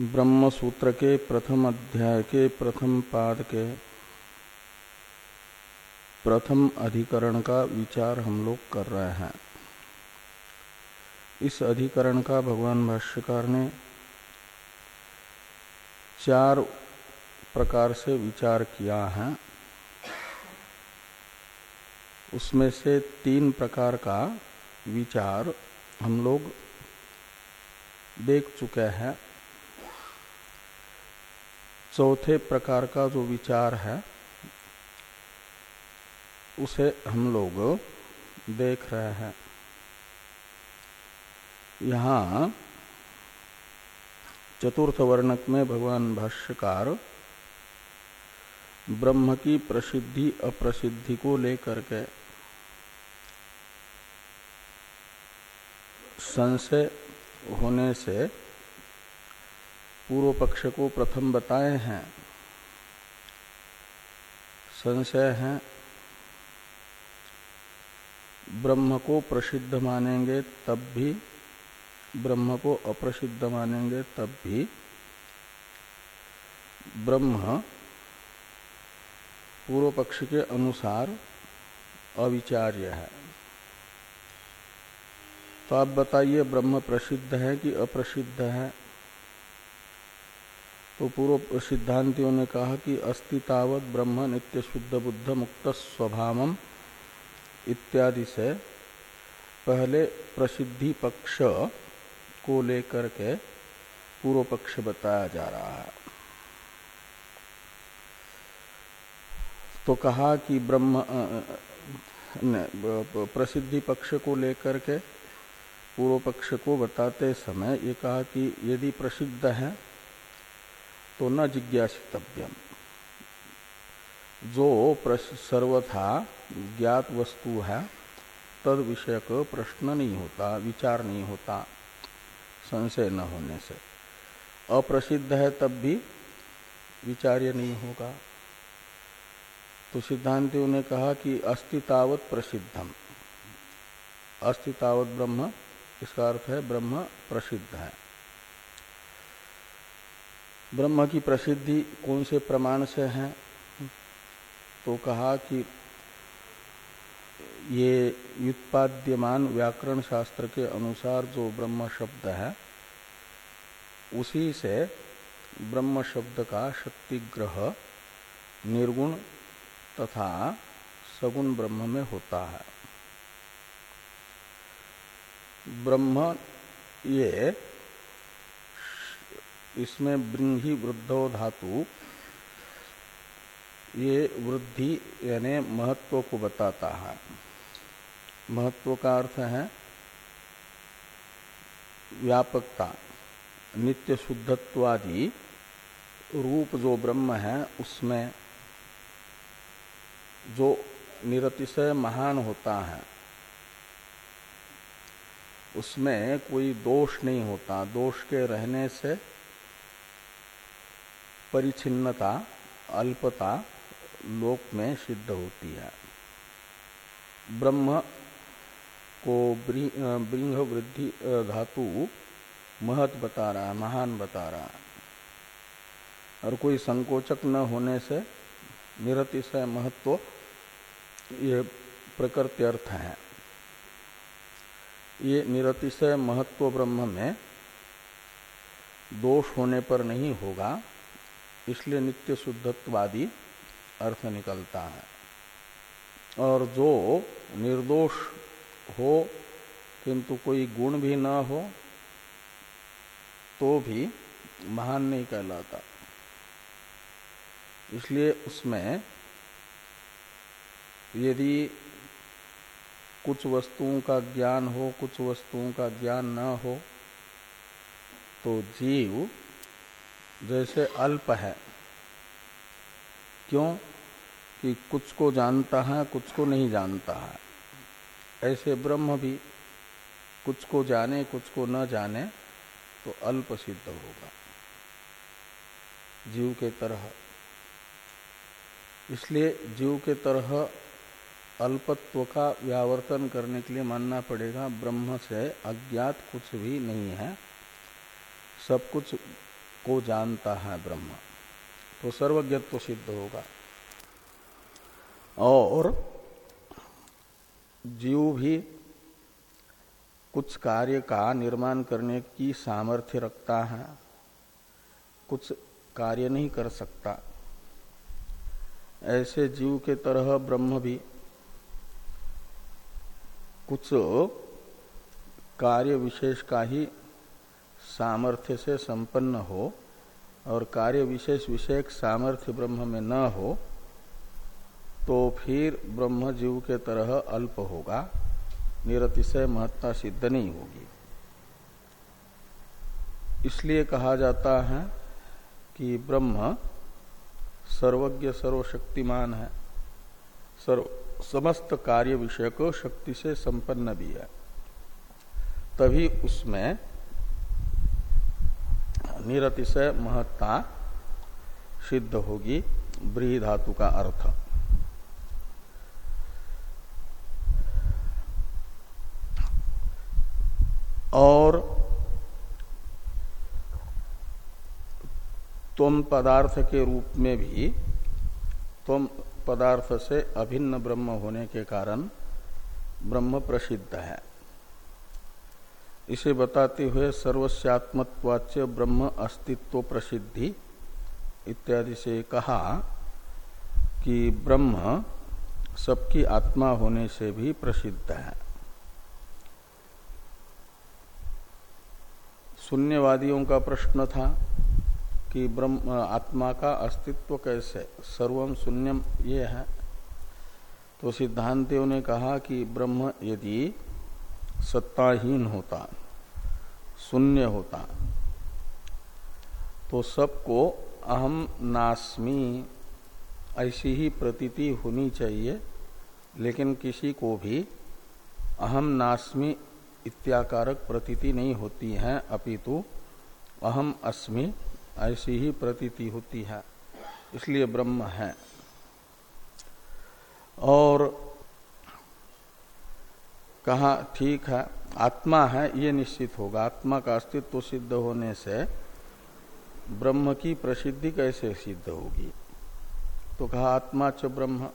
ब्रह्म सूत्र के प्रथम अध्याय के प्रथम पाद के प्रथम अधिकरण का विचार हम लोग कर रहे हैं। इस अधिकरण का भगवान भाष्यकार ने चार प्रकार से विचार किया है। उसमें से तीन प्रकार का विचार हम लोग देख चुके हैं। चौथे प्रकार का जो विचार है, उसे हम लोग देख रहे हैं। यहाँ चतुर्थ वर्णक में भगवान भाष्यकार ब्रह्म की प्रसिद्धि, अप्रसिद्धि को लेकर के संशय होने से पूर्व पक्ष को प्रथम बताए हैं। संशय है। ब्रह्म को प्रसिद्ध मानेंगे तब भी, ब्रह्म को अप्रसिद्ध मानेंगे तब भी। ब्रह्म पूर्व पक्ष के अनुसार अविचार्य है। तो आप बताइए, ब्रह्म प्रसिद्ध है कि अप्रसिद्ध है? तो पूर्व सिद्धांतियों ने कहा कि अस्तितावत ब्रह्म नित्य शुद्ध बुद्ध मुक्त स्वभाव इत्यादि से पहले प्रसिद्धि पक्ष को लेकर के पूर्व पक्ष बताया जा रहा है। तो कहा कि ब्रह्म प्रसिद्धि पक्ष को लेकर के पूर्व पक्ष को बताते समय ये कहा कि यदि प्रसिद्ध है तो न जिज्ञासितव्यम। जो सर्वथा ज्ञात वस्तु है, तद विषयक प्रश्न नहीं होता, विचार नहीं होता, संशय न होने से। अप्रसिद्ध है तब भी विचार्य नहीं होगा। तो सिद्धांतियों ने कहा कि अस्तितावत प्रसिद्धम। अस्तितावत ब्रह्म, इसका अर्थ है ब्रह्म प्रसिद्ध है। ब्रह्म की प्रसिद्धि कौन से प्रमाण से है? तो कहा कि ये व्युत्पाद्यमान व्याकरण शास्त्र के अनुसार जो ब्रह्म शब्द है, उसी से ब्रह्म शब्द का शक्ति ग्रह निर्गुण तथा सगुण ब्रह्म में होता है। ब्रह्म ये इसमें ब्रिंही वृद्धो धातु। ये वृद्धि यानी महत्व को बताता है। महत्व का अर्थ है व्यापकता, नित्य शुद्धत्वादि रूप जो ब्रह्म है, उसमें जो निरतिशय महान होता है, उसमें कोई दोष नहीं होता। दोष के रहने से परिचिन्नता अल्पता लोक में सिद्ध होती है। ब्रह्म को ब्रिंग वृद्धि धातु महत बता रहा है, महान बता रहा है। और कोई संकोचक न होने से निरतिशय महत्व ये प्रकृति अर्थ है। ये निरतिशय महत्व ब्रह्म में दोष होने पर नहीं होगा। इसलिए नित्य शुद्धत्वादी अर्थ निकलता है। और जो निर्दोष हो, किंतु कोई गुण भी न हो तो भी महान नहीं कहलाता। इसलिए उसमें यदि कुछ वस्तुओं का ज्ञान हो, कुछ वस्तुओं का ज्ञान न हो तो जीव जैसे अल्प है। क्यों? कि कुछ को जानता है, कुछ को नहीं जानता है। ऐसे ब्रह्म भी कुछ को जाने, कुछ को न जाने तो अल्प सिद्ध होगा। जीव के तरह। इसलिए जीव के तरह अल्पत्व का व्यावर्तन करने के लिए मानना पड़ेगा, ब्रह्म से अज्ञात कुछ भी नहीं है। सब कुछ को जानता है ब्रह्म तो सर्वज्ञत्व सिद्ध होगा। और जीव भी कुछ कार्य का निर्माण करने की सामर्थ्य रखता है, कुछ कार्य नहीं कर सकता। ऐसे जीव के तरह ब्रह्म भी कुछ कार्य विशेष का ही सामर्थ्य से संपन्न हो और कार्य विशेष विषयक सामर्थ्य ब्रह्म में न हो तो फिर ब्रह्म जीव के तरह अल्प होगा, निरतिशय महत्ता सिद्ध नहीं होगी। इसलिए कहा जाता है कि ब्रह्म सर्वज्ञ सर्वशक्तिमान है। सर्व, समस्त कार्य विषय को शक्ति से संपन्न भी है। तभी उसमें निरतिशय महत्ता सिद्ध होगी ब्रीही धातु का अर्थ। और तुम पदार्थ के रूप में भी, तुम पदार्थ से अभिन्न ब्रह्म होने के कारण ब्रह्म प्रसिद्ध है। इसे बताते हुए सर्वस्यात्मत्वाच्य ब्रह्म अस्तित्व प्रसिद्धि इत्यादि से कहा कि ब्रह्म सबकी आत्मा होने से भी प्रसिद्ध है। शून्यवादियों का प्रश्न था कि ब्रह्म, आत्मा का अस्तित्व कैसे? सर्वम शून्यम ये है। तो सिद्धांतियों ने कहा कि ब्रह्म यदि सत्ताहीन होता शून्य होता तो सबको अहम नास्मी, ऐसी ही प्रतीति होनी चाहिए, लेकिन किसी को भी अहम नास्मी इत्याकारक प्रतीति नहीं होती है, अपितु अहम अस्मि, ऐसी ही प्रतीति होती है। इसलिए ब्रह्म है। और कहा, ठीक है, आत्मा है, ये निश्चित होगा। आत्मा का अस्तित्व सिद्ध होने से ब्रह्म की प्रसिद्धि कैसे सिद्ध होगी? तो कहा, आत्मा च ब्रह्म।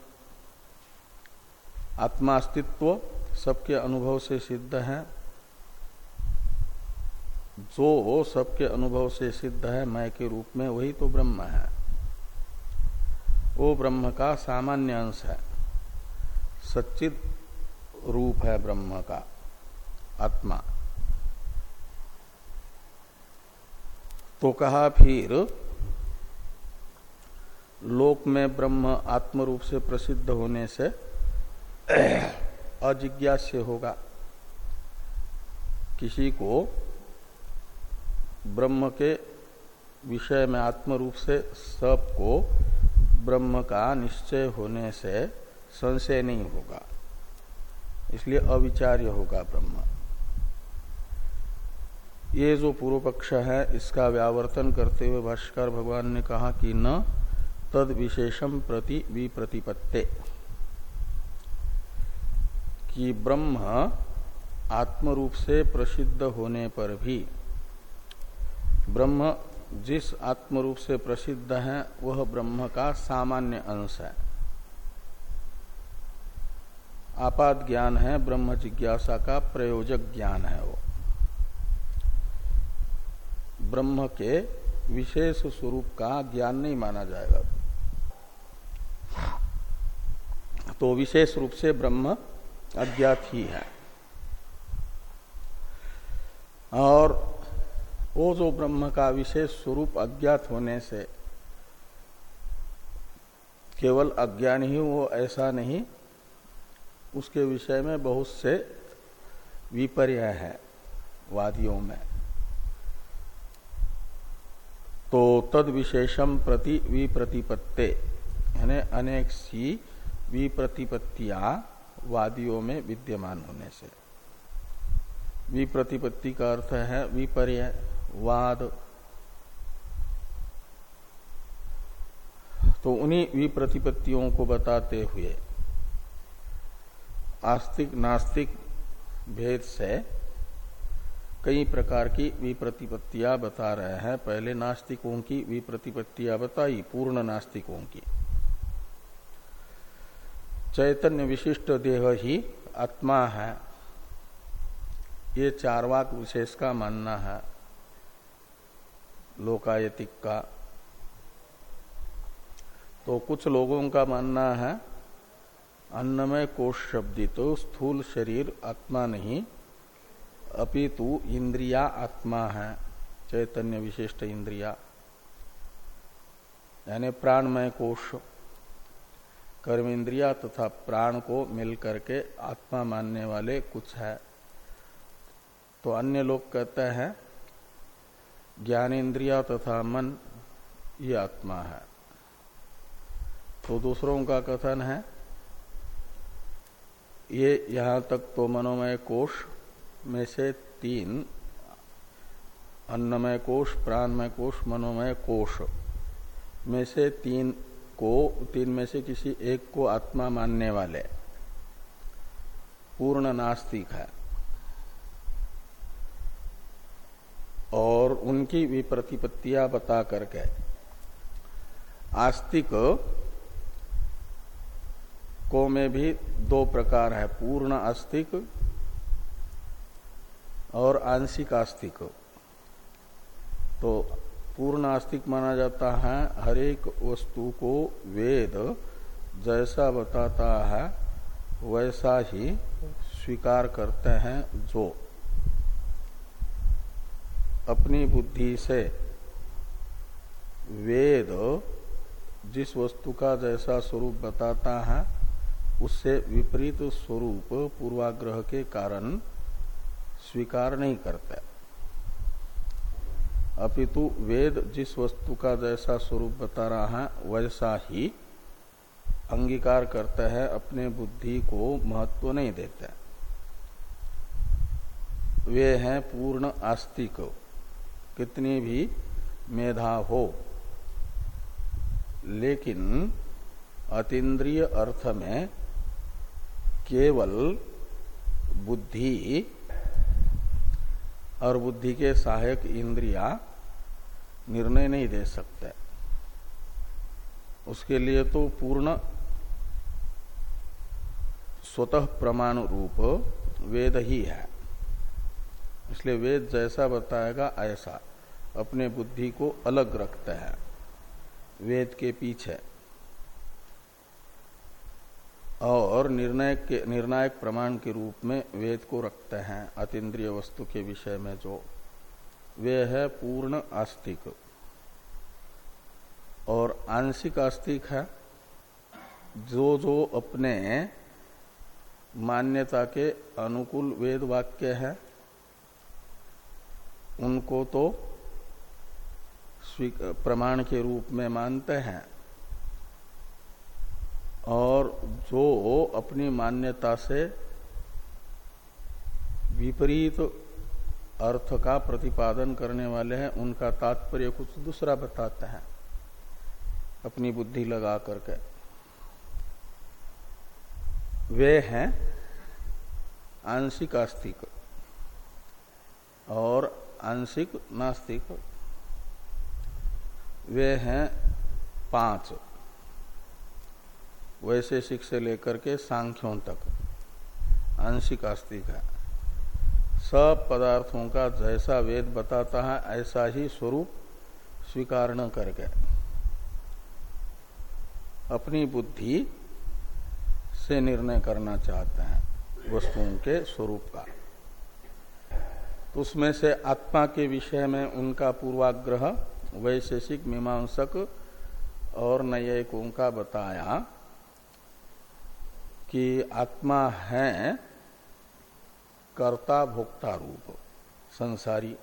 आत्मा अस्तित्व सबके अनुभव से सिद्ध है। जो सबके अनुभव से सिद्ध है, मैं के रूप में, वही तो ब्रह्म है। वो ब्रह्म का सामान्य अंश है। सच्चित रूप है ब्रह्म का, आत्मा। तो कहा फिर, लोक में ब्रह्म आत्म रूप से प्रसिद्ध होने से अजिज्ञास्य होगा। किसी को ब्रह्म के विषय में आत्म रूप से सबको ब्रह्म का निश्चय होने से संशय नहीं होगा। इसलिए अविचार्य होगा ब्रह्म। ये जो पूर्व पक्ष है, इसका व्यावर्तन करते हुए भाष्कर भगवान ने कहा कि न तद विशेषम प्रति विप्रतिपत्ते। कि ब्रह्म आत्म रूप से प्रसिद्ध होने पर भी ब्रह्म जिस आत्म रूप से प्रसिद्ध है, वह ब्रह्म का सामान्य अंश है। आपात ज्ञान है, ब्रह्म जिज्ञासा का प्रयोजक ज्ञान है वो। ब्रह्म के विशेष स्वरूप का ज्ञान नहीं माना जाएगा। तो विशेष रूप से ब्रह्म अज्ञात ही। है और वो जो ब्रह्म का विशेष स्वरूप अज्ञात होने से केवल अज्ञान ही वो ऐसा नहीं उसके विषय में बहुत से विपर्य है वादियों में। तो तद विशेषम प्रति विप्रतिपत्ते, यानी अनेक सी विप्रतिपत्तियाँ वादियों में विद्यमान होने से। विप्रतिपत्ति का अर्थ है विपर्य वाद। तो उन्हीं विप्रतिपत्तियों को बताते हुए आस्तिक नास्तिक भेद से कई प्रकार की विप्रतिपत्तियाँ बता रहे हैं। पहले नास्तिकों की विप्रतिपत्तियाँ बताई, पूर्ण नास्तिकों की। चैतन्य विशिष्ट देह ही आत्मा है। ये चारवाक विशेष का मानना है। लोकायतिक का। तो कुछ लोगों का मानना है अन्नमय कोष शब्दित तो स्थूल शरीर आत्मा नहीं, अपितु इंद्रिया आत्मा है, चैतन्य विशिष्ट इंद्रिया। यानी प्राणमय कोष कर्म इंद्रिया तथा प्राण को मिलकर के आत्मा मानने वाले कुछ है। तो अन्य लोग कहते हैं ज्ञानेन्द्रिया तथा मन, ये आत्मा है। तो दूसरों का कथन है ये यहाँ तक तो मनोमय कोष में से तीन, अन्नमय कोष, प्राणमय कोष, मनोमय कोष में से तीन को, तीन में से किसी एक को आत्मा मानने वाले। पूर्ण नास्तिक है। और उनकी भी प्रतिपत्तियाँ बता करके। आस्तिक को में भी दो प्रकार है, पूर्ण आस्तिक और आंशिक आस्तिक। तो पूर्ण आस्तिक माना जाता है हर एक वस्तु को वेद जैसा बताता है, वैसा ही स्वीकार करते हैं जो। अपनी बुद्धि से वेद जिस वस्तु का जैसा स्वरूप बताता है उससे विपरीत स्वरूप पूर्वाग्रह के कारण स्वीकार नहीं करता अपितु वेद जिस वस्तु का जैसा स्वरूप बता रहा है, वैसा ही अंगीकार करता है, अपने बुद्धि को महत्व नहीं देता वे हैं पूर्ण आस्तिक, कितनी भी मेधा हो, लेकिन अतीन्द्रिय अर्थ में केवल बुद्धि और बुद्धि के सहायक इंद्रिया निर्णय नहीं दे सकते। उसके लिए तो पूर्ण स्वतः प्रमाण रूप वेद ही है। इसलिए वेद जैसा बताएगा, ऐसा। अपने बुद्धि को अलग रखता है। वेद के पीछे और निर्णय के, निर्णायक प्रमाण के रूप में वेद को रखते हैं, अतीन्द्रिय वस्तु के विषय में जो। वे है पूर्ण आस्तिक। और आंशिक आस्तिक है, जो जो अपने मान्यता के अनुकूल वेद वाक्य है, उनको तो प्रमाण के रूप में मानते हैं। और जो अपनी मान्यता से विपरीत अर्थ का प्रतिपादन करने वाले हैं, उनका तात्पर्य कुछ दूसरा बताते हैं। अपनी बुद्धि लगा करके। वे हैं आंशिक आस्तिक और आंशिक नास्तिक। वे हैं पाँच। वैशेषिक से लेकर के सांख्यों तक। आंशिक आस्तिक है। सब पदार्थों का जैसा वेद बताता है, ऐसा ही स्वरूप स्वीकार न करके। अपनी बुद्धि से निर्णय करना चाहते हैं, वस्तुओं के स्वरूप का। तो उसमें से आत्मा के विषय में उनका पूर्वाग्रह वैशेषिक मीमांसक और न्यायिकों का बताया कि आत्मा है कर्ता भोक्ता रूप, संसारी।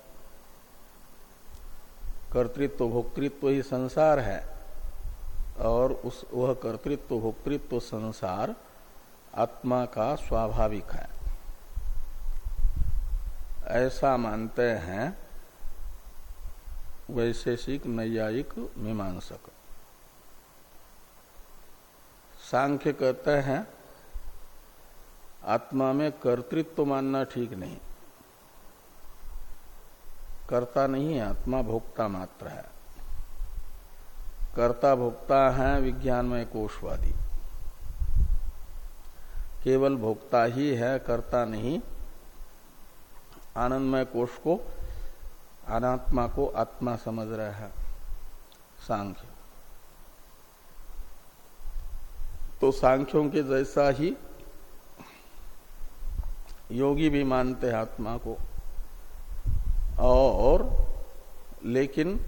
कर्तृत्व भोक्तृत्व ही संसार है, और उस, वह कर्तृत्व भोक्तृत्व संसार आत्मा का स्वाभाविक है। ऐसा मानते हैं वैशेषिक, नैयायिक, मीमांसक। सांख्य कहते हैं आत्मा में कर्तृत्व मानना ठीक नहीं। कर्ता नहीं है, आत्मा भोक्ता मात्र है। कर्ता भोक्ता है विज्ञानमय कोषवादी केवल भोक्ता ही है, कर्ता नहीं। आनंदमय कोष को, अनात्मा को आत्मा समझ रहा है। सांख्य। तो सांख्यों के जैसा ही योगी भी मानते हैं आत्मा को। और, लेकिन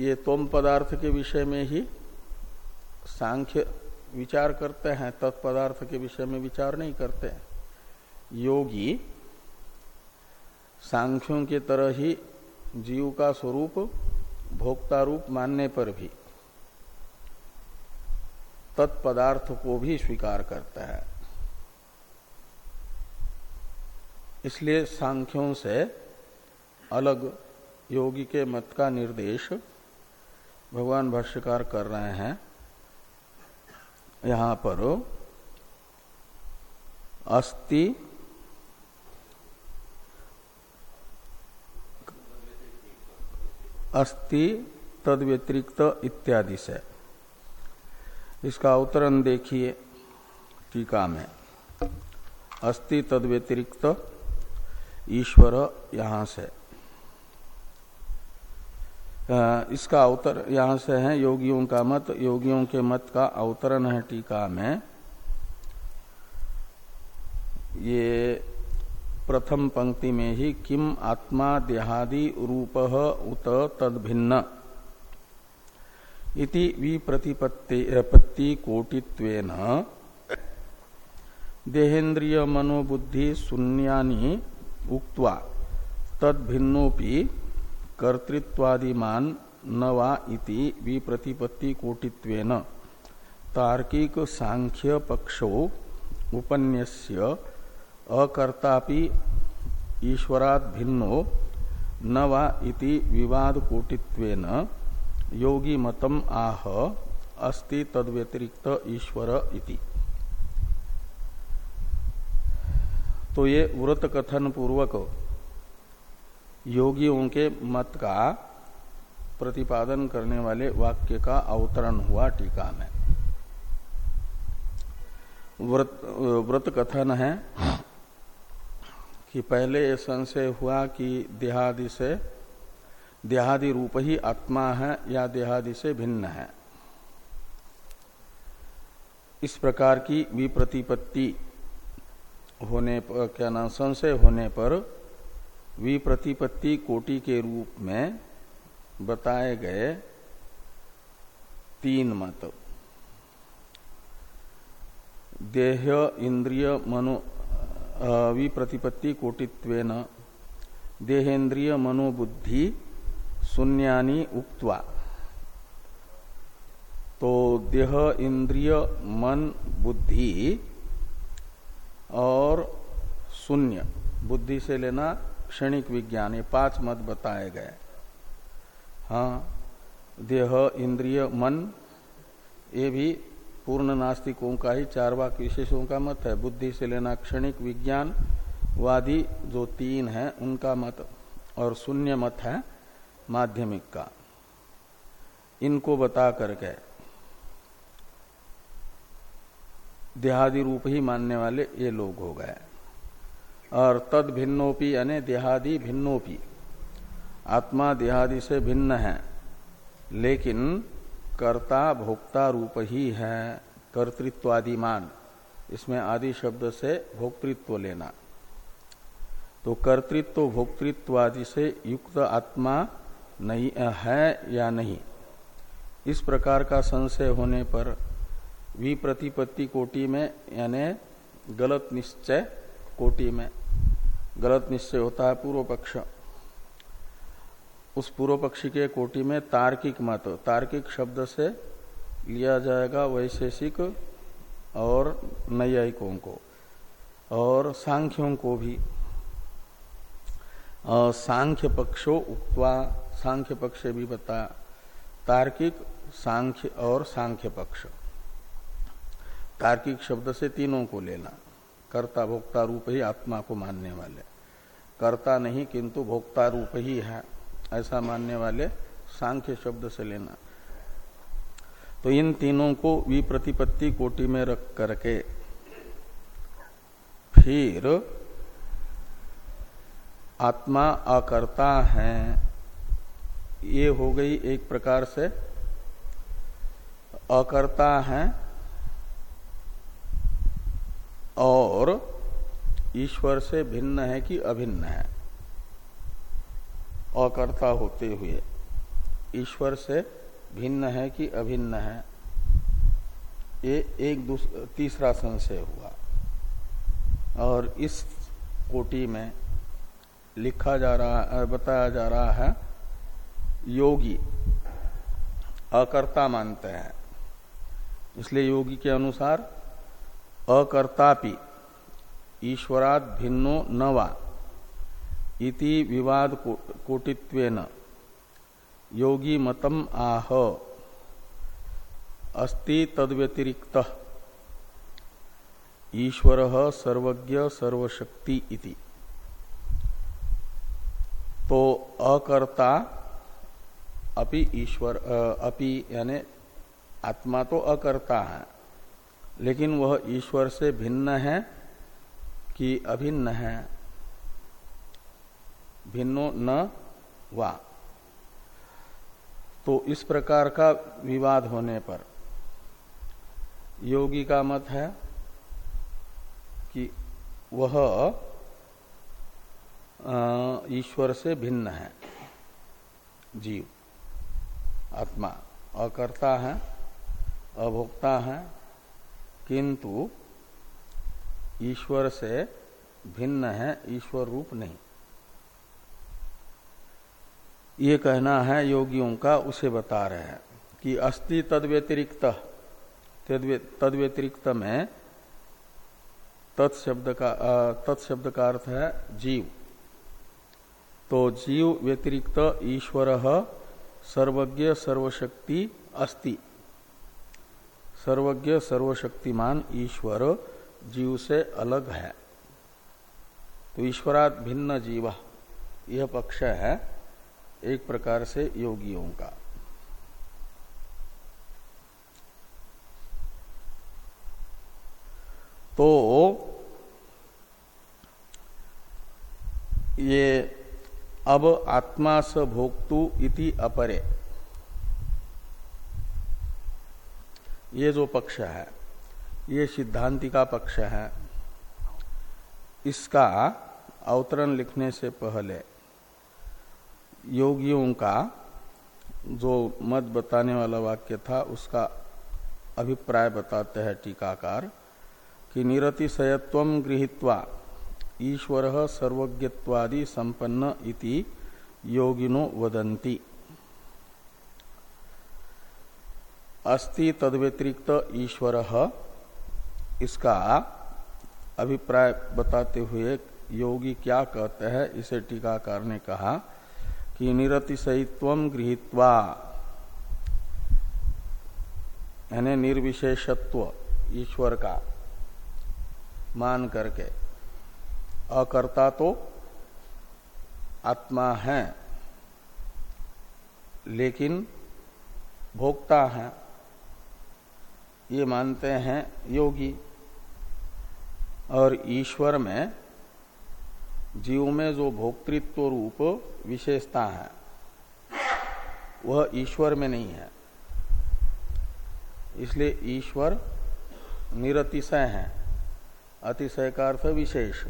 ये तोम पदार्थ के विषय में ही सांख्य विचार करते हैं तत्पदार्थ के विषय में विचार नहीं करते योगी सांख्यों के तरह ही जीव का स्वरूप भोक्ता रूप मानने पर भी तत्पदार्थ को भी स्वीकार करता है। इसलिए सांख्यों से अलग योगी के मत का निर्देश भगवान भाष्यकार कर रहे हैं। यहाँ पर अस्ति अस्ति तद व्यतिरिक्त इत्यादि से। इसका अवतरण देखिए टीका में। अस्ति तद व्यतिरिक्त ईश्वर यहाँ से। इसका अवतर यहाँ से है, योगियों का मत। योगियों के मत का अवतरण है टीका में। ये प्रथम पंक्ति में ही, किम आत्मा देहादि रूप उत तद भिन्न इति विप्रतिपत्ति कोटित्वेन। देहेन्द्रिय मनोबुद्धि शून्यानि उक्त्वा तद भिन्नोपि कर्तृत्वादिमान न वा इति विप्रतिपत्ति कोटित्वेन तार्किक सांख्य पक्षो उपन्यस्य अकर्तापि ईश्वरात भिन्नो न वा इति विवाद कोटित्वेन योगी मतम आह अस्ति तद व्यतिरिक्त ईश्वर इति। तो ये व्रत कथन पूर्वक योगियों के मत का प्रतिपादन करने वाले वाक्य का अवतरण हुआ टीका में। व्रत, व्रत कथन है कि पहले ये संशय हुआ कि देहादि से देहादि रूप ही आत्मा है या देहादि से भिन्न है। इस प्रकार की विप्रतिपत्ति होने पर क्या नाम, संशय होने पर विप्रतिपत्ति कोटि के रूप में बताए गए तीन मत। देह, इंद्रिय, मनो विप्रतिपत्ति कोटित्वेन देहेन्द्रिय मनोबुद्धि, शून्यानि उक्त्वा। तो देह, इंद्रिय, मन, बुद्धि शून्य। बुद्धि से लेना क्षणिक विज्ञान, ये पाँच मत बताए गए। हाँ देह, इंद्रिय, मन, ये भी पूर्ण नास्तिकों का ही, चार वाक विशेषों का मत है। बुद्धि से लेना क्षणिक विज्ञान, वादी जो तीन है, उनका मत और शून्य मत है माध्यमिक का। इनको बता करके देहादि रूप ही मानने वाले ये लोग हो गए। और तद भिन्नोपी, यानी देहादि भिन्नोपी। आत्मा देहादि से भिन्न है, लेकिन कर्ता भोक्ता रूप ही है, कर्तृत्वादिमान। इसमें आदि शब्द से भोक्तृत्व लेना। तो कर्तृत्व भोक्तृत्व आदि से युक्त आत्मा नहीं, है या नहीं? इस प्रकार का संशय होने पर विप्रतिपत्ति कोटि में, यानी गलत निश्चय कोटि में गलत निश्चय होता है पूर्व पक्ष। उस पूर्व पक्षी के कोटि में तार्किक मत, तार्किक शब्द से लिया जाएगा वैशेषिक और नैयायिकों को, और सांख्यों को भी। सांख्य पक्षो उक्वा सांख्य पक्ष भी बता, तार्किक सांख्य और सांख्य पक्ष। तार्किक शब्द से तीनों को लेना। कर्ता भोक्ता रूप ही आत्मा को मानने वाले। कर्ता नहीं, किंतु भोक्ता रूप ही है। ऐसा मानने वाले सांख्य शब्द से लेना। तो इन तीनों को विप्रतिपत्ति कोटि में रख करके फिर आत्मा अकर्ता है। ये हो गई एक प्रकार से अकर्ता है। और ईश्वर से भिन्न है कि अभिन्न है। अकर्ता होते हुए ईश्वर से भिन्न है कि अभिन्न है। ये एक तीसरा संशय हुआ। और इस कोटि में लिखा जा रहा, बताया जा रहा है, योगी अकर्ता मानते हैं। इसलिए योगी के अनुसार अकर्तापि ईश्वरात भिन्नो न इति विवाद कोटित्वेन। योगी मतम आह। अस्ति तद्व्यतिरिक्त। ईश्वर सर्वज्ञ सर्वशक्ति इति। तो अकर्ता, अपि ईश्वर अपि यानी आत्मा तो अकर्ता है। लेकिन वह ईश्वर से भिन्न है कि अभिन्न है। भिन्नो न वा। तो इस प्रकार का विवाद होने पर योगी का मत है कि वह ईश्वर से भिन्न है। जीव, आत्मा, अकर्ता है, अभोक्ता है किंतु ईश्वर से भिन्न है, ईश्वर रूप नहीं। ये कहना है, योगियों का उसे बता रहे हैं कि अस्ति तद व्यतिरिक्त तद व्यतिरिक्त में तत्शब्द का तत्शब्द का अर्थ है जीव। तो जीव व्यतिरिक्त ईश्वर सर्वज्ञ, सर्वशक्ति अस्ति। सर्वज्ञ, सर्वशक्तिमान ईश्वर जीव से अलग है। तो ईश्वरात भिन्न जीव, यह पक्ष है एक प्रकार से योगियों का। तो ये अब आत्मा स भोक्तु इति अपरे। ये जो पक्ष है, ये सिद्धांति का पक्ष है। इसका अवतरण लिखने से पहले योगियों का जो मत बताने वाला वाक्य था, उसका अभिप्राय बताते हैं टीकाकार कि निरतिशयत्व गृहीत्वा ईश्वर सर्वज्ञत्वादि संपन्न इति योगिनो वदंती अस्ति तद्व्यतिरिक्त ईश्वर। इसका अभिप्राय बताते हुए योगी क्या कहते हैं, इसे टीकाकार ने कहा कि निरतिशयित्व गृहित्वा, यानी निर्विशेषत्व ईश्वर का मान करके, अकर्ता तो आत्मा है, लेकिन भोक्ता है। ये मानते हैं योगी। और ईश्वर में जीव में जो भोक्तृत्व रूप विशेषता है, वह ईश्वर में नहीं है। इसलिए ईश्वर निरतिशय है अतिशय का अर्थ विशेष।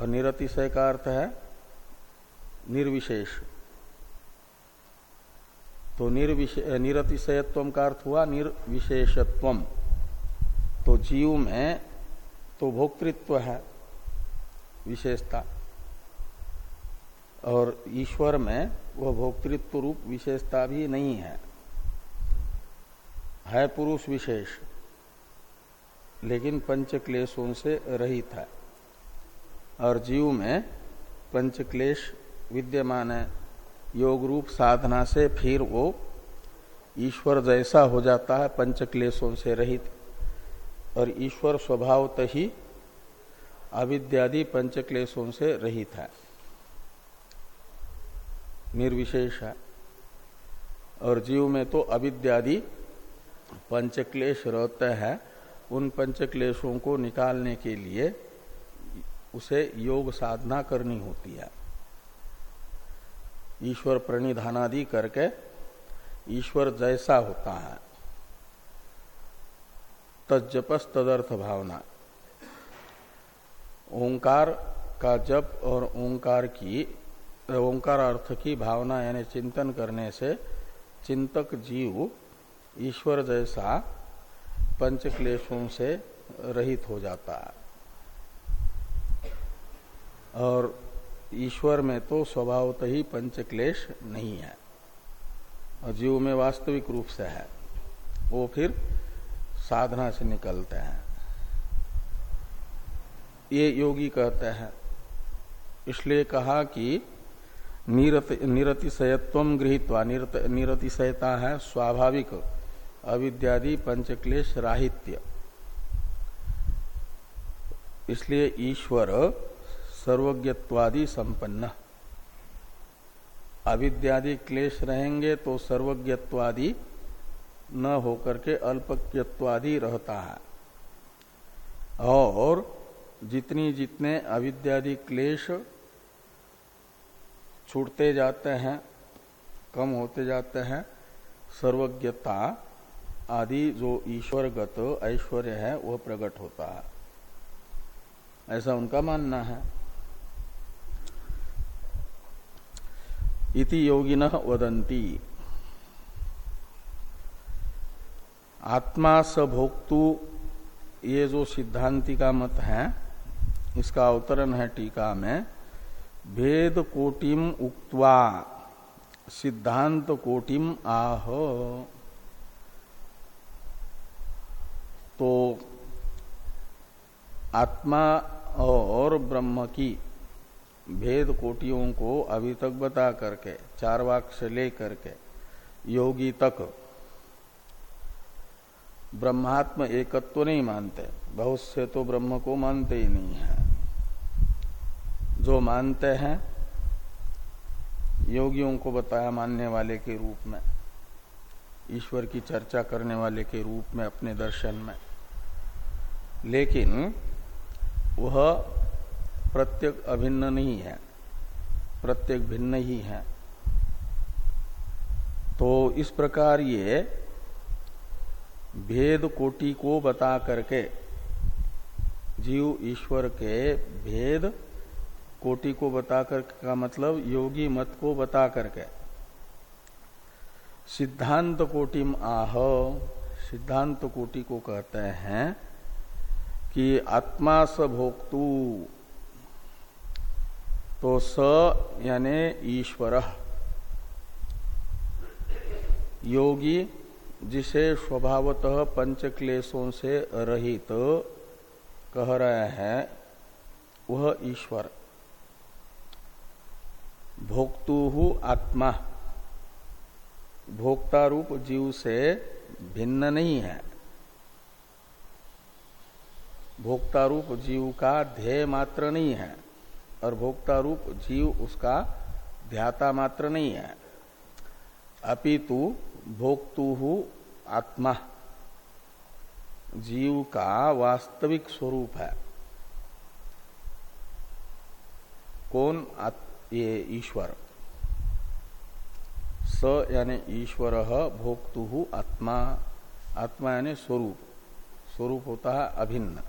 और निरतिशय का अर्थ है निर्विशेष। तो निरतिशयत्व का अर्थ हुआ निर्विशेषत्व। तो जीव में तो भोक्तृत्व है, विशेषता। और ईश्वर में वह भोक्तृत्व रूप विशेषता भी नहीं है। है पुरुष विशेष, लेकिन पंच क्लेशों से रहित है। और जीव में पंच क्लेश विद्यमान है। योग रूप साधना से फिर वो ईश्वर जैसा हो जाता है पंच क्लेशों से रहित। और ईश्वर स्वभावत ही अविद्यादि पंचक्लेशों से रहित है। निर्विशेष है। और जीव में तो अविद्यादि पंचक्लेश रहते हैं। उन पंचक्लेशों को निकालने के लिए उसे योग साधना करनी होती है। ईश्वर प्रणिधानादि करके ईश्वर जैसा होता है। तजपस तदर्थ भावना। ओंकार का जप और ओंकार की, ओंकार अर्थ की भावना यानी चिंतन करने से चिंतक जीव ईश्वर जैसा पंच क्लेशों से रहित हो जाता है। और ईश्वर में तो स्वभावत ही पंच क्लेश नहीं है। और जीव में वास्तविक रूप से है। वो फिर साधना से निकलते हैं। ये योगी कहते हैं, इसलिए कहा कि निरत, निरतिशयत्व गृहित्वा, निरत, निरतिशयता है स्वाभाविक अविद्यादि पंचक्लेश राहित्य। इसलिए ईश्वर सर्वज्ञत्वादि संपन्न। अविद्यादि क्लेश रहेंगे तो सर्वज्ञत्वादि न होकर के अल्पज्ञत्वादि रहता है। और जितनी जितने अविद्यादि क्लेश छूटते जाते हैं, कम होते जाते हैं, सर्वज्ञता आदि जो ईश्वरगत ऐश्वर्य है, वह प्रकट होता है। ऐसा उनका मानना है। इति योगिन वदंती आत्मा सभोक्तु ये जो सिद्धांति का मत है, इसका अवतरण है टीका में, भेद कोटिम उक्त्वा, सिद्धांत कोटिम आह। तो आत्मा और ब्रह्म की भेद कोटियों को अभी तक बता करके चार वाक से ले करके, योगी तक। ब्रह्मात्म एकत्व नहीं मानते। बहुत से तो ब्रह्म को मानते ही नहीं है। जो मानते हैं, योगियों को बताया मानने वाले के रूप में, ईश्वर की चर्चा करने वाले के रूप में अपने दर्शन में। लेकिन, वह प्रत्येक अभिन्न नहीं है। प्रत्येक भिन्न ही है। तो इस प्रकार ये भेद कोटि को बता करके जीव ईश्वर के भेद कोटि को बता बताकर का मतलब योगी मत को बता करके। सिद्धांत कोटिम आह, सिद्धांत कोटि को कहते हैं कि आत्मा स भोक्तु तो स यानी ईश्वर। योगी, जिसे स्वभावतः पंच क्लेशों से रहित तो कह रहे हैं, वह ईश्वर। भोक्तु आत्मा। भोक्ता रूप जीव से भिन्न नहीं है। भोक्ता रूप जीव का ध्येय मात्र नहीं है। और भोक्ता रूप जीव उसका ध्याता मात्र नहीं है। अपितु भोक्तु आत्मा। जीव का वास्तविक स्वरूप है। कौन ये ईश्वर? स यानी ईश्वर भोक्तु आत्मा। आत्मा यानी स्वरूप। स्वरूप होता है अभिन्न।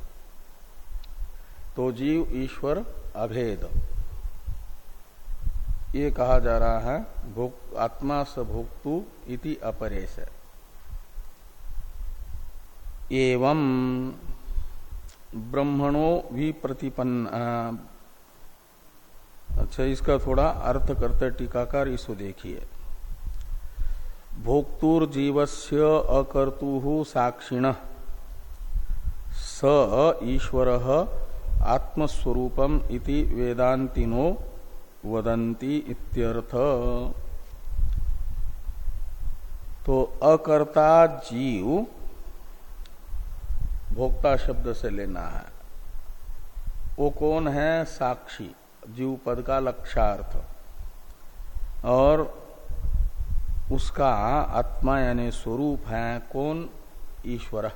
तो जीव ईश्वर अभेद। ये कहा जा रहा है, भोक, आत्मा स भोक्तु इति अपरेश। एवं ब्रह्मणो भी प्रतिपन्न अच्छा इसका थोड़ा अर्थ करते टीकाकार इसको देखिए। भोक्तुर जीवस्य अकर्तु साक्षिण। स ईश्वर आत्मस्वरूपम इति वेदांतिनो वदंती इत्यर्थ। तो अकर्ता जीव, भोक्ता शब्द से लेना है। वो कौन है? साक्षी जीव पद का लक्षार्थ। और उसका आत्मा यानी स्वरूप है कौन? ईश्वर।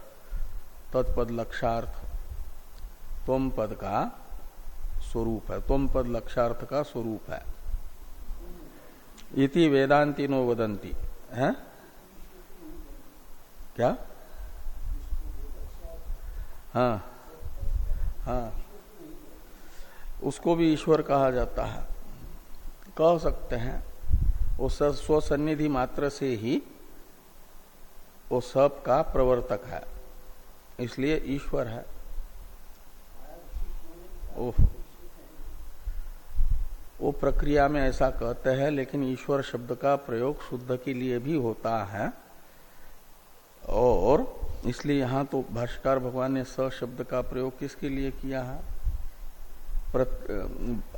तत्पद लक्षार्थ। तम पद का स्वरूप है तम पद लक्षार्थ का स्वरूप है। इति वेदांति नो वदंती है? क्या? हाँ हाँ। उसको भी ईश्वर कहा जाता है। कह सकते हैं, वो स्वसन्निधि मात्र से ही वो सब का प्रवर्तक है, इसलिए ईश्वर है। ओह। वो प्रक्रिया में ऐसा कहते हैं, लेकिन ईश्वर शब्द का प्रयोग शुद्ध के लिए भी होता है। और इसलिए यहाँ तो भाष्कर भगवान ने स शब्द का प्रयोग किसके लिए किया है?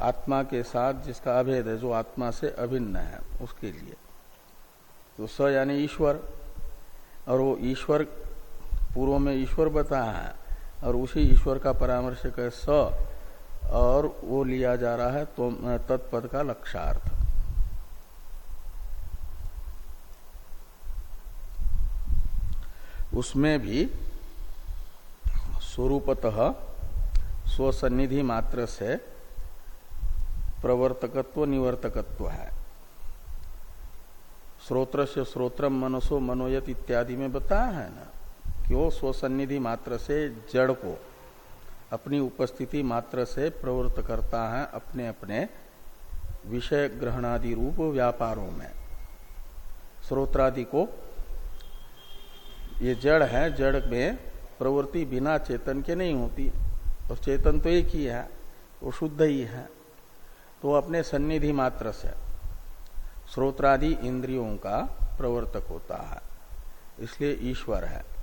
आत्मा के साथ जिसका अभेद है, जो आत्मा से अभिन्न है, उसके लिए। तो स यानी ईश्वर। और वो ईश्वर, पूर्व में ईश्वर बताया है, और उसी ईश्वर का परामर्शक है स और वो लिया जा रहा है तो तत्पद का लक्षार्थ उसमें भी स्वरूपतः, स्वसन्निधि मात्र से प्रवर्तकत्व निवर्तकत्व है। श्रोत्र से श्रोत्रम मनसो मनोयत इत्यादि में बताया है ना कि वो स्वसन्निधि मात्र से जड़ को अपनी उपस्थिति मात्र से प्रवृत्त करता है अपने अपने विषय ग्रहणादि रूप व्यापारों में। स्रोत्रादि को ये जड़ है, जड़ में प्रवृत्ति बिना चेतन के नहीं होती। और चेतन तो एक ही है, वो शुद्ध ही है। तो अपने सन्निधि मात्र से स्रोत्रादि इंद्रियों का प्रवर्तक होता है। इसलिए ईश्वर है।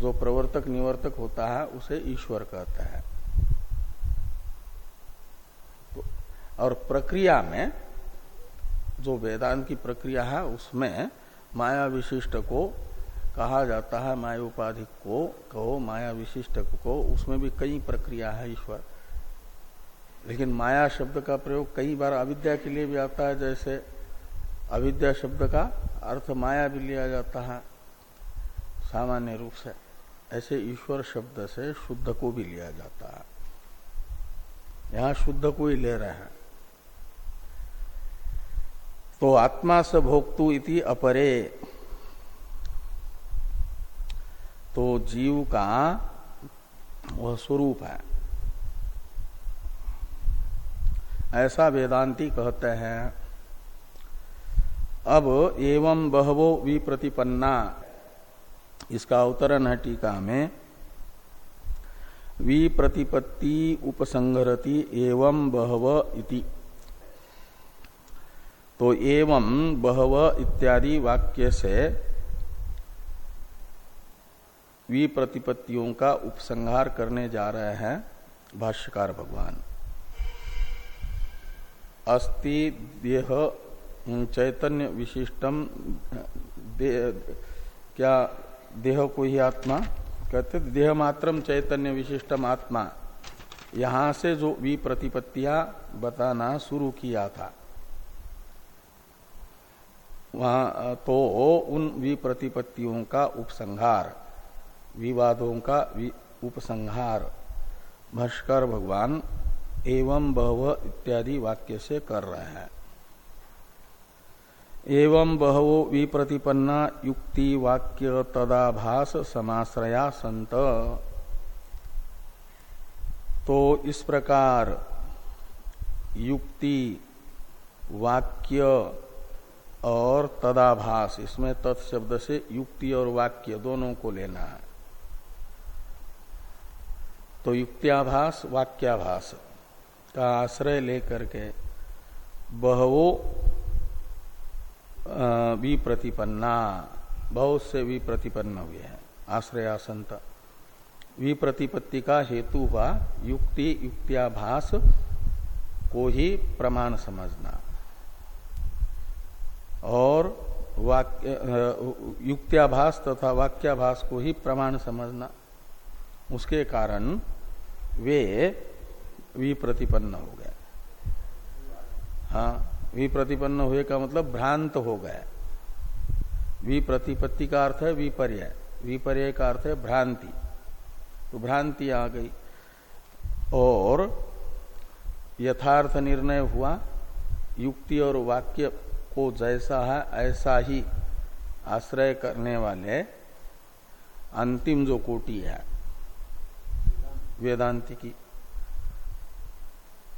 जो प्रवर्तक निवर्तक होता है, उसे ईश्वर कहता है। तो और प्रक्रिया में, जो वेदांत की प्रक्रिया है, उसमें माया विशिष्ट को कहा जाता है, माया उपाधि को कहो, माया विशिष्ट को, उसमें भी कई प्रक्रिया है ईश्वर। लेकिन माया शब्द का प्रयोग कई बार अविद्या के लिए भी आता है, जैसे अविद्या शब्द का अर्थ माया भी लिया जाता है, सामान्य रूप से। ऐसे ईश्वर शब्द से शुद्ध को भी लिया जाता है। यहाँ शुद्ध को ही ले रहे हैं। तो आत्मा स भोक्तु इति अपरे। तो जीव का वह स्वरूप है। ऐसा वेदांती कहते हैं। अब एवं बहवो विप्रतिपन्ना। इसका अवतरण है टीका में। विप्रतिपत्ति उपसंगरति एवं बहव इति। तो एवं बहव इत्यादि वाक्य से विप्रतिपत्तियों का उपसंहार करने जा रहे हैं भाष्यकार भगवान। अस्ति देह चैतन्य विशिष्टम दे, क्या देह को ही आत्मा कहते देह मात्रम चैतन्य विशिष्टम आत्मा। यहाँ से जो वी प्रतिपत्तियाँ बताना शुरू किया था। वहाँ तो उन विप्रतिपत्तियों का उपसंहार, विवादों का उपसंहार, भाष्कर भगवान एवं बहव इत्यादि वाक्य से कर रहे हैं। एवं बहवो विप्रतिपन्ना युक्ति वाक्य तदाभास समाश्रया संत तो इस प्रकार युक्ति, वाक्य और तदाभास, इसमें तत्शब्द से युक्ति और वाक्य दोनों को लेना है। तो युक्त्याभास, वाक्याभास का आश्रय लेकर के बहवो विप्रतिपन्ना। बहुत से विप्रतिपन्न हुए हैं। आश्रयासंत। विप्रतिपत्ति का हेतु हुआ युक्ति, युक्त्याभास को ही प्रमाण समझना। और वाक्य युक्त्याभास तथा वाक्याभास को ही प्रमाण समझना। उसके कारण वे विप्रतिपन्न हो गए। हाँ। विप्रतिपन्न हुए का मतलब भ्रांत हो गया। विप्रतिपत्ति का अर्थ है विपर्य। विपर्य का अर्थ है भ्रांति। तो भ्रांति आ गई। और यथार्थ निर्णय हुआ, युक्ति और वाक्य को जैसा है, ऐसा ही आश्रय करने वाले अंतिम जो कोटि है, वेदांति की।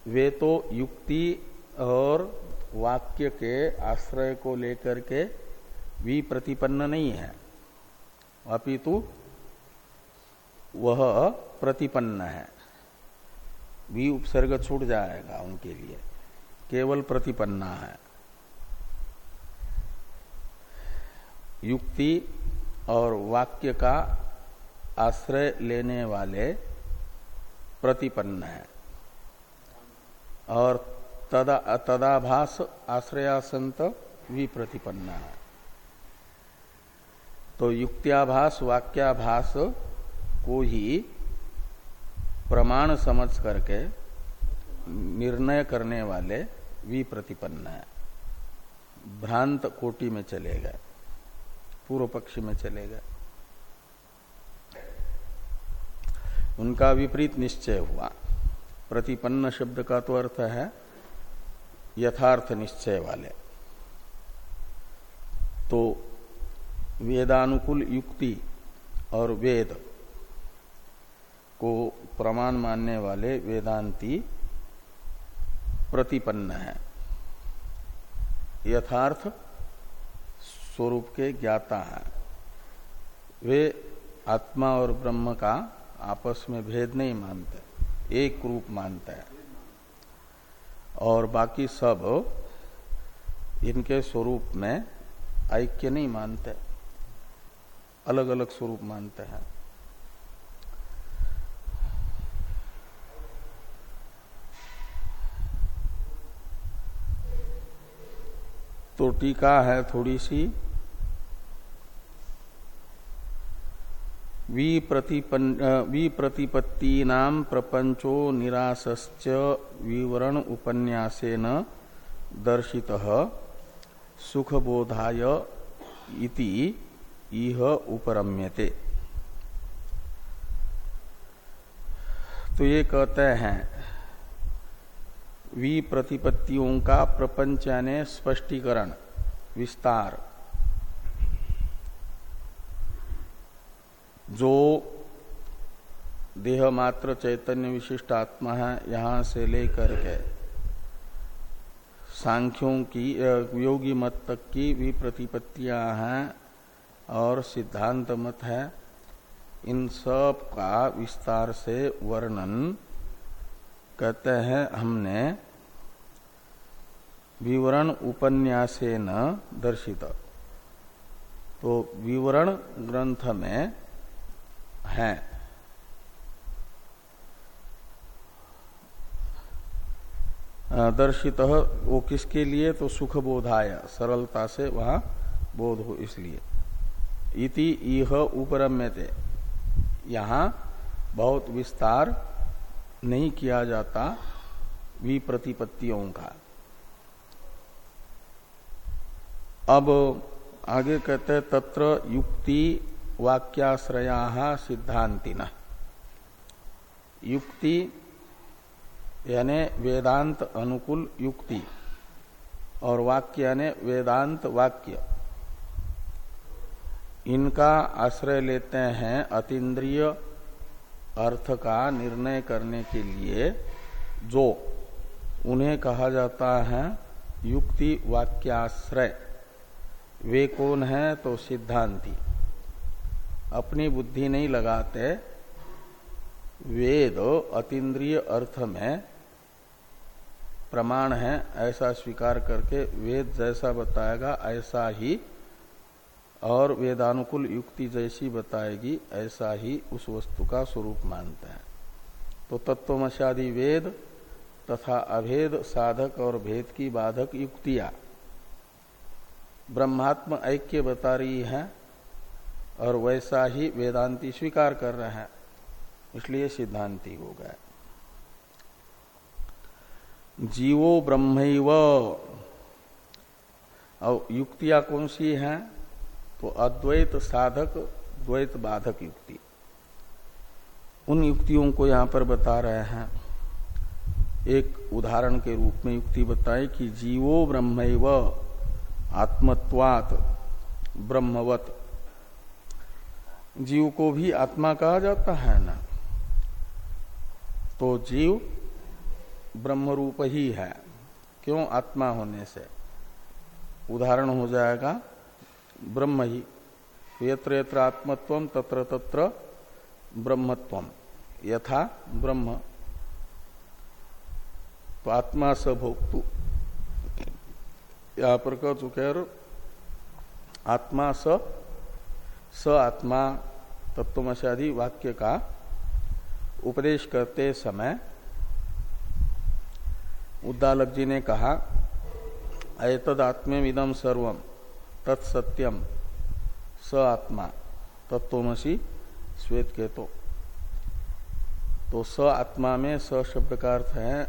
वे तो युक्ति और वाक्य के आश्रय को लेकर के विप्रतिपन्न नहीं है। अपितु वह प्रतिपन्न है। वी उपसर्ग छूट जाएगा उनके लिए। केवल प्रतिपन्ना है। युक्ति और वाक्य का आश्रय लेने वाले प्रतिपन्न है। और तदा, तदाभास आश्रयासंत विप्रतिपन्न। है तो युक्त्याभास, वाक्याभास को ही प्रमाण समझ करके निर्णय करने वाले विप्रतिपन्न है। भ्रांत कोटि में चले गए, पूर्व पक्ष में चले गए। उनका विपरीत निश्चय हुआ। प्रतिपन्न शब्द का तो अर्थ है यथार्थ निश्चय वाले। तो वेदानुकूल युक्ति और वेद को प्रमाण मानने वाले वेदांती प्रतिपन्न है। यथार्थ स्वरूप के ज्ञाता है। वे आत्मा और ब्रह्म का आपस में भेद नहीं मानते, एक रूप मानते हैं। और बाकी सब इनके स्वरूप में ऐक्य नहीं मानते। अलग अलग स्वरूप मानते हैं। तो टीका है थोड़ी सी। विप्रतिपत्ति नाम प्रपंचो निराश्च विवरण उपन्यासेन दर्शित। सुखबोधाय इति इह उपरम्यते। तो ये कहते हैं, विप्रतिपत्तियों का प्रपंच यानी स्पष्टीकरण, विस्तार। जो देह मात्र चैतन्य विशिष्ट आत्मा है, यहाँ से लेकर के सांख्यों की योगी मत तक की भी प्रतिपत्तियाँ हैं और सिद्धांत मत है। इन सब का विस्तार से वर्णन कहते हैं हमने। विवरण उपन्यासे न दर्शित। तो विवरण ग्रंथ में है। दर्शित वो किसके लिए? तो सुख बोधाय सरलता से वहाँ बोध हो इसलिए। इति इह उपरम्यते। यहाँ बहुत विस्तार नहीं किया जाता विप्रतिपत्तियों का। अब आगे कहते तत्र युक्ति वाक्याश्रया सिद्धांति युक्ति, यानी वेदांत अनुकूल युक्ति, और वाक्य यानी वेदांत वाक्य। इनका आश्रय लेते हैं अतीन्द्रिय अर्थ का निर्णय करने के लिए, जो उन्हें कहा जाता है युक्ति वाक्याश्रय। वे कौन है? तो सिद्धांति। अपनी बुद्धि नहीं लगाते, वेद अतीन्द्रिय अर्थ में प्रमाण है, ऐसा स्वीकार करके वेद जैसा बताएगा, ऐसा ही, और वेदानुकूल युक्ति जैसी बताएगी, ऐसा ही उस वस्तु का स्वरूप मानते हैं। तो तत्वमशादी वेद तथा अभेद साधक और भेद की बाधक युक्तियाँ। ब्रह्मात्म ऐक्य बता रही है और वैसा ही वेदांति स्वीकार कर रहे हैं, इसलिए सिद्धांति हो गए। जीवो ब्रह्म युक्तियाँ कौन सी हैं? तो अद्वैत साधक, द्वैत बाधक युक्ति। उन युक्तियों को यहाँ पर बता रहे हैं। एक उदाहरण के रूप में युक्ति बताए कि जीवो ब्रह्म आत्मत्वात ब्रह्मवत। जीव को भी आत्मा कहा जाता है ना? तो जीव ब्रह्म रूप ही है। क्यों? आत्मा होने से। उदाहरण हो जाएगा, ब्रह्म ही। यत्र यत्र आत्मत्व, तत्र तत्र ब्रह्मत्व। यथा ब्रह्म। तो आत्मा स यहाँ पर कह चुके आत्मा स स आत्मा। तत्वमशादि वाक्य का उपदेश करते समय उद्दालक जी ने कहा एतद आत्म्यमिदम सर्वम तत्सत्यम स आत्मा तत्वमसी श्वेत के तो तो स आत्मा में स शब्द का अर्थ है,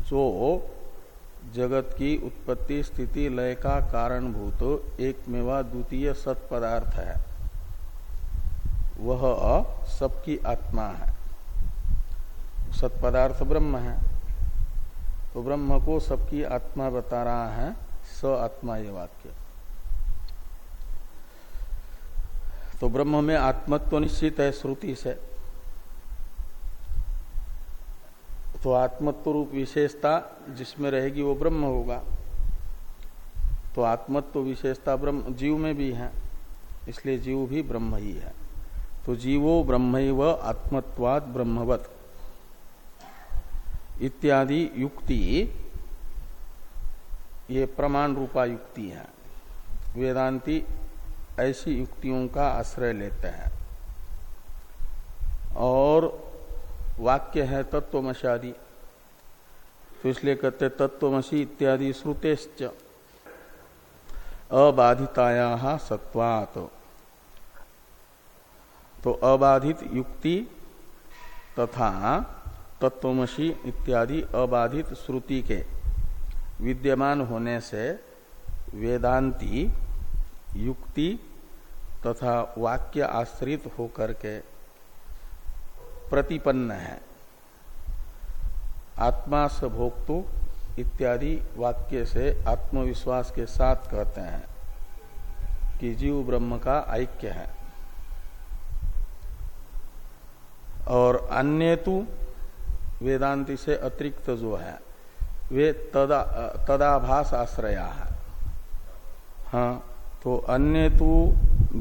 जो जगत की उत्पत्ति, स्थिति, लय का कारणभूत एक मेवा द्वितीय सत्पदार्थ है। वह सबकी आत्मा है। सत्पदार्थ ब्रह्म है। तो ब्रह्म को सबकी आत्मा बता रहा है, स आत्मा ये वाक्य। तो ब्रह्म में आत्मत्व निश्चित है श्रुति से। तो आत्मत्व रूप विशेषता जिसमें रहेगी वो ब्रह्म होगा। तो आत्मत्व विशेषता ब्रह्म जीव में भी है, इसलिए जीव भी ब्रह्म ही है। तो जीवो ब्रह्म आत्मत्वाद ब्रह्मवत। इत्यादि युक्ति, ये प्रमाण रूपा युक्ति है। वेदांती ऐसी युक्तियों का आश्रय लेते हैं। और वाक्य है तत्वमशादी तो इसलिए कहते तत्वमसी इत्यादि श्रुतेश्च अबाधिताया सत्वात तो अबाधित युक्ति तथा तत्वमसी इत्यादि अबाधित श्रुति के विद्यमान होने से वेदांती युक्ति तथा वाक्य आश्रित होकर के प्रतिपन्न है। आत्मा से भोक्तु इत्यादि वाक्य से आत्मविश्वास के साथ कहते हैं कि जीव ब्रह्म का ऐक्य है। और अन्य तो वेदांति से अतिरिक्त जो है, वे तदा तदाभास आश्रया है हाँ तो अन्य तो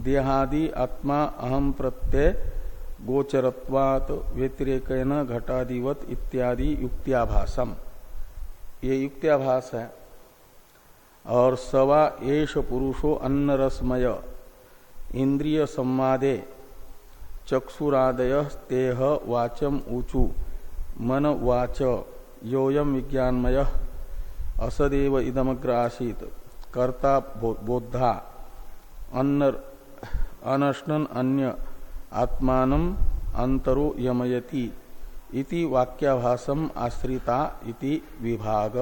देहादि आत्मा अहम प्रत्यय गोचरत्वात व्यतिरेक घटादिवत इत्यादि युक्त्याभासम। ये युक्त्याभास है। और सवा एष पुरुषो अन्न रसमय इंद्रिय संवादे चक्षुरादय तेह वाचम ऊचू। मन वाच योयम विज्ञानमय। असदेव इदमग्र आसीत कर्ता बोधा अन्न अनशन अन्य आत्मान अंतरो यमयति। इति वाक्याभासम आश्रिता इति विभाग।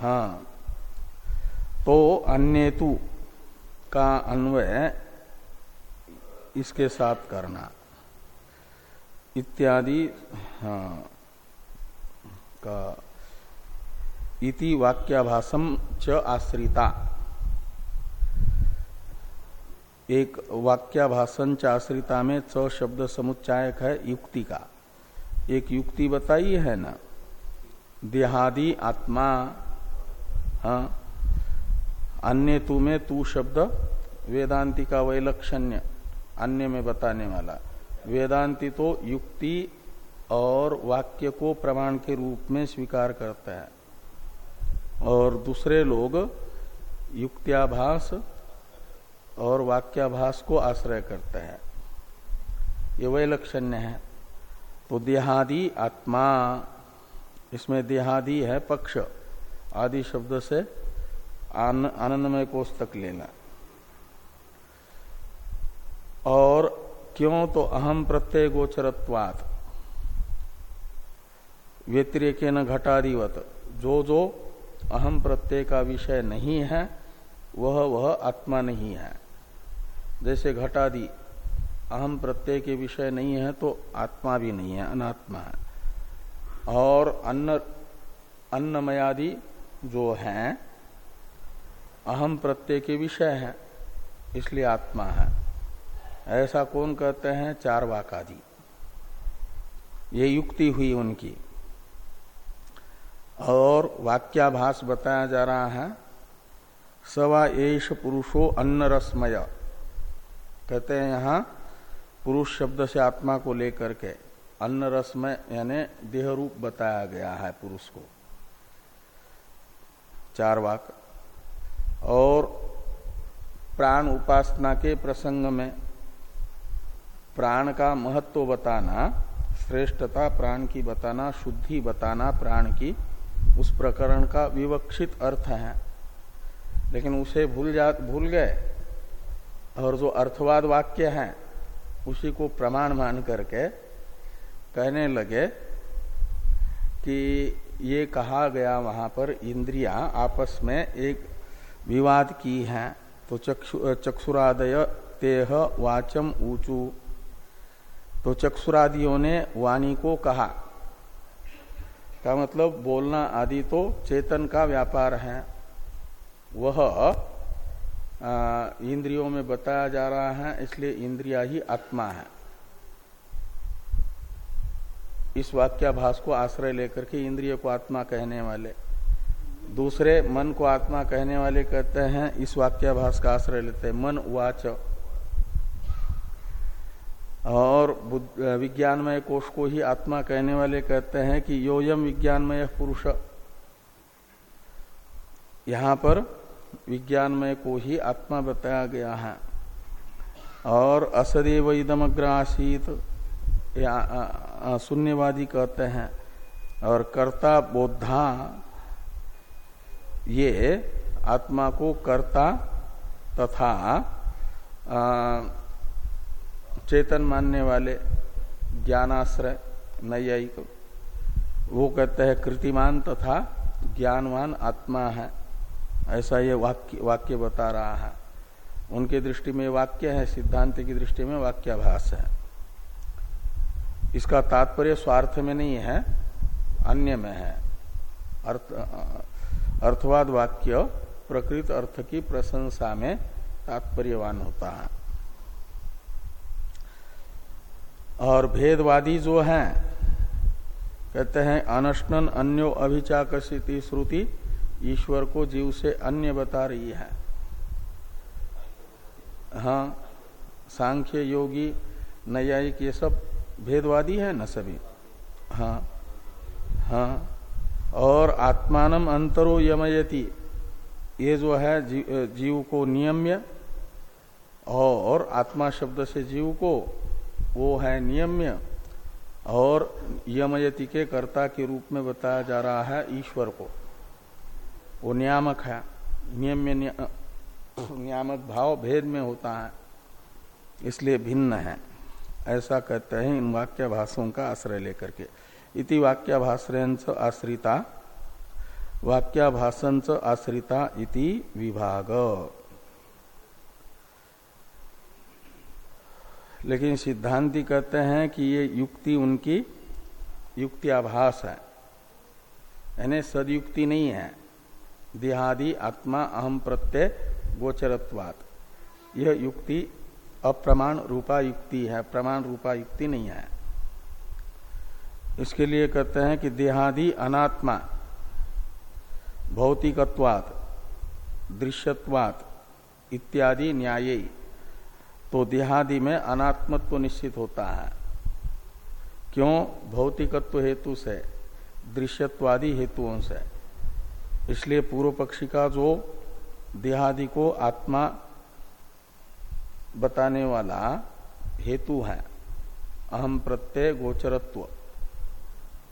हाँ। तो अन्यतु का अन्वय इसके साथ करना। इत्यादि हाँ, का इति वाक्याभासम च आश्रिता। एक वाक्याभाषण च आश्रिता में च शब्द समुच्चायक है युक्ति का। एक युक्ति बताई है ना? देहादि आत्मा हाँ अन्य तू में तू शब्द वेदांति का वैलक्षण्य। अन्य में बताने वाला। वेदांति तो युक्ति और वाक्य को प्रमाण के रूप में स्वीकार करता है। और दूसरे लोग युक्त्याभास और वाक्याभास को आश्रय करते हैं। ये वह लक्षण्य है। तो देहादि आत्मा इसमें देहादि है पक्ष। आदि शब्द से आन, आनंदमय कोष तक लेना। और क्यों तो अहम प्रत्यय गोचरत्वात। व्यतिरेक न घटाधिवत जो जो अहम प्रत्यय का विषय नहीं है, वह वह आत्मा नहीं है। जैसे घटादि अहम प्रत्यय के विषय नहीं है तो आत्मा भी नहीं है, अनात्मा है। और अन्न, अन्नमयादि जो है, अहम प्रत्यय के विषय है, इसलिए आत्मा है। ऐसा कौन कहते हैं? चार वाकादि ये युक्ति हुई उनकी। और वाक्याभास बताया जा रहा है, सवा एश पुरुषो अन्न रसमय कहते हैं यहाँ, पुरुष शब्द से आत्मा को लेकर के अन्न रसमय यानी देह रूप बताया गया है पुरुष को। चार वाक और प्राण उपासना के प्रसंग में प्राण का महत्व बताना, श्रेष्ठता प्राण की बताना, शुद्धि बताना प्राण की, उस प्रकरण का विवक्षित अर्थ है। लेकिन उसे भूल जा, भूल गए और जो अर्थवाद वाक्य है, उसी को प्रमाण मान करके कहने लगे कि ये कहा गया वहाँ पर, इंद्रिया आपस में एक विवाद की हैं। तो चक्षु, चक्षुरादय, तेह, वाचम, ऊंचू तो चक्षुरादियों ने वाणी को कहा। का मतलब बोलना आदि तो चेतन का व्यापार है। वह इंद्रियों में बताया जा रहा है, इसलिए इंद्रिया ही आत्मा है। इस वाक्याभास को आश्रय लेकर के इंद्रिय को आत्मा कहने वाले, दूसरे मन को आत्मा कहने वाले कहते हैं, इस वाक्याभास का आश्रय लेते हैं। मन वाच। और विज्ञानमय कोष को ही आत्मा कहने वाले कहते हैं कि योयम विज्ञानमय पुरुष। यहाँ पर विज्ञानमय को ही आत्मा बताया गया है। और असदेव इदमग्र आशीत या शून्यवादी कहते हैं। और कर्ता बोधा ये आत्मा को कर्ता तथा चेतन मानने वाले ज्ञानाश्रय नैयायिक वो कहते हैं, कृतिमान तथा ज्ञानवान आत्मा है। ऐसा ये वाक्य वाक्य बता रहा है। उनके दृष्टि में वाक्य है, सिद्धांत की दृष्टि में वाक्याभास है। इसका तात्पर्य स्वार्थ में नहीं है, अन्य में है। अर्थ, अर्थवाद वाक्य प्रकृत अर्थ की प्रशंसा में तात्पर्यवान होता है। और भेदवादी जो हैं, कहते हैं, अनशनन अन्यो अभिचाकसिति श्रुति, ईश्वर को जीव से अन्य बता रही है। हाँ सांख्य योगी, नैयायिक ये सब भेदवादी है न सभी? हाँ हाँ और आत्मानम अंतरो यमयति, ये जो है, जीव को नियम्य, और आत्मा शब्द से जीव को वो है नियम्य और यमयति के कर्ता के रूप में बताया जा रहा है ईश्वर को। वो नियामक है। नियम्य नियामक भाव भेद में होता है। इसलिए भिन्न है। ऐसा कहते हैं इन वाक्याभाषों का आश्रय लेकर के। इति वाक्याभाश्रयंच आश्रिता। वाक्याभाषंच आश्रिता इति विभाग। लेकिन सिद्धांति कहते हैं कि ये युक्ति उनकी युक्तियाभास है। यानी सदयुक्ति नहीं है। देहादि आत्मा अहम प्रत्यय गोचरत्वात। यह युक्ति अप्रमाण रूपा युक्ति है। प्रमाण रूपा युक्ति नहीं है। इसके लिए कहते हैं कि देहादि अनात्मा भौतिकत्वात, दृश्यत्वात इत्यादि न्याय। तो देहादि में अनात्मत्व निश्चित होता है। क्यों? भौतिकत्व हेतु से, दृश्यत्वादि हेतुओं से। इसलिए पूर्व पक्षी का जो देहादि को आत्मा बताने वाला हेतु है, अहम प्रत्यय गोचरत्व,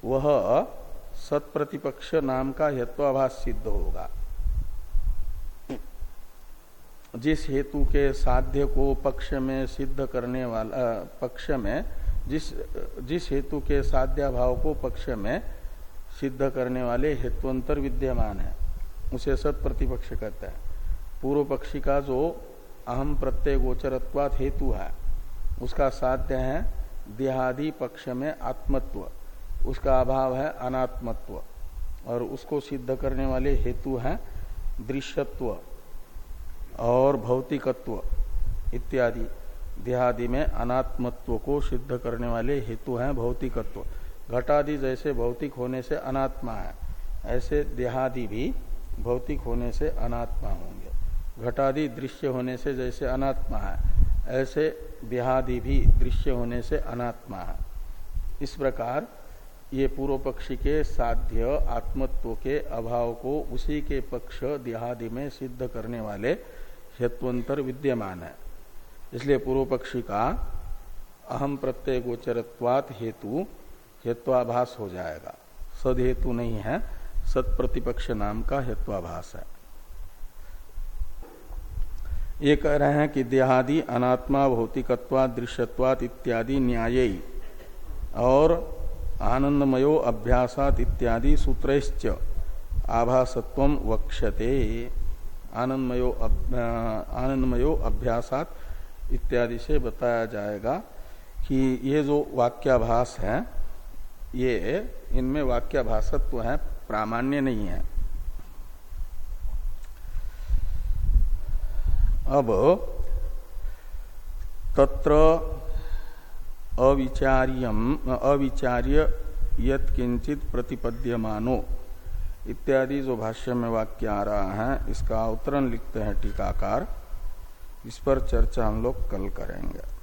वह सत्प्रतिपक्ष नाम का हेत्वाभास सिद्ध होगा। जिस हेतु के साध्य को पक्ष में सिद्ध करने वाला पक्ष में, जिस जिस हेतु के साध्या भाव को पक्ष में सिद्ध करने वाले हेत्वंतर विद्यमान है, उसे सत प्रतिपक्ष कहता है। पूर्व पक्षी का जो अहम प्रत्यय गोचरत्वात हेतु है, उसका साध्य है देहादि पक्ष में आत्मत्व, उसका अभाव है अनात्मत्व, और उसको सिद्ध करने वाले हेतु हैं दृश्यत्व। और भौतिकत्व इत्यादि देहादि में अनात्मत्व को सिद्ध करने वाले हेतु हैं भौतिकत्व। घटादि जैसे भौतिक होने से अनात्मा है, ऐसे देहादि भी भौतिक होने से अनात्मा होंगे। घटादि दृश्य होने से जैसे अनात्मा है, ऐसे देहादि भी दृश्य होने से अनात्मा है। इस प्रकार ये पूर्व पक्षी के साध्य आत्मत्व के अभाव को उसी के पक्ष देहादि में सिद्ध करने वाले हेत्वंतर विद्यमान है। इसलिए पूर्व पक्षी का अहम प्रत्यय गोचरत्वात हेतु हेत्वाभास हो जाएगा। सद हेतु नहीं है, सत प्रतिपक्ष नाम का हेत्वाभास है। ये कह रहे हैं कि देहादि अनात्मा भौतिकत्वाद दृश्यत्वात इत्यादि न्याय और आनंदमयो अभ्यासात इत्यादि सूत्रश्च आभासत्व वक्षते आनंदमयो आनंदमयो अभ्यासात इत्यादि से बताया जाएगा कि ये जो वाक्याभास है, ये इनमें वाक्याभासत्व है, प्रामाण्य नहीं है। अब तत्र अविचार्यम अविचार्य यत्किंचित प्रतिपद्यमानो। इत्यादि जो भाष्य में वाक्य आ रहा है, इसका उत्तरण लिखते हैं टीकाकार। इस पर चर्चा हम लोग कल करेंगे।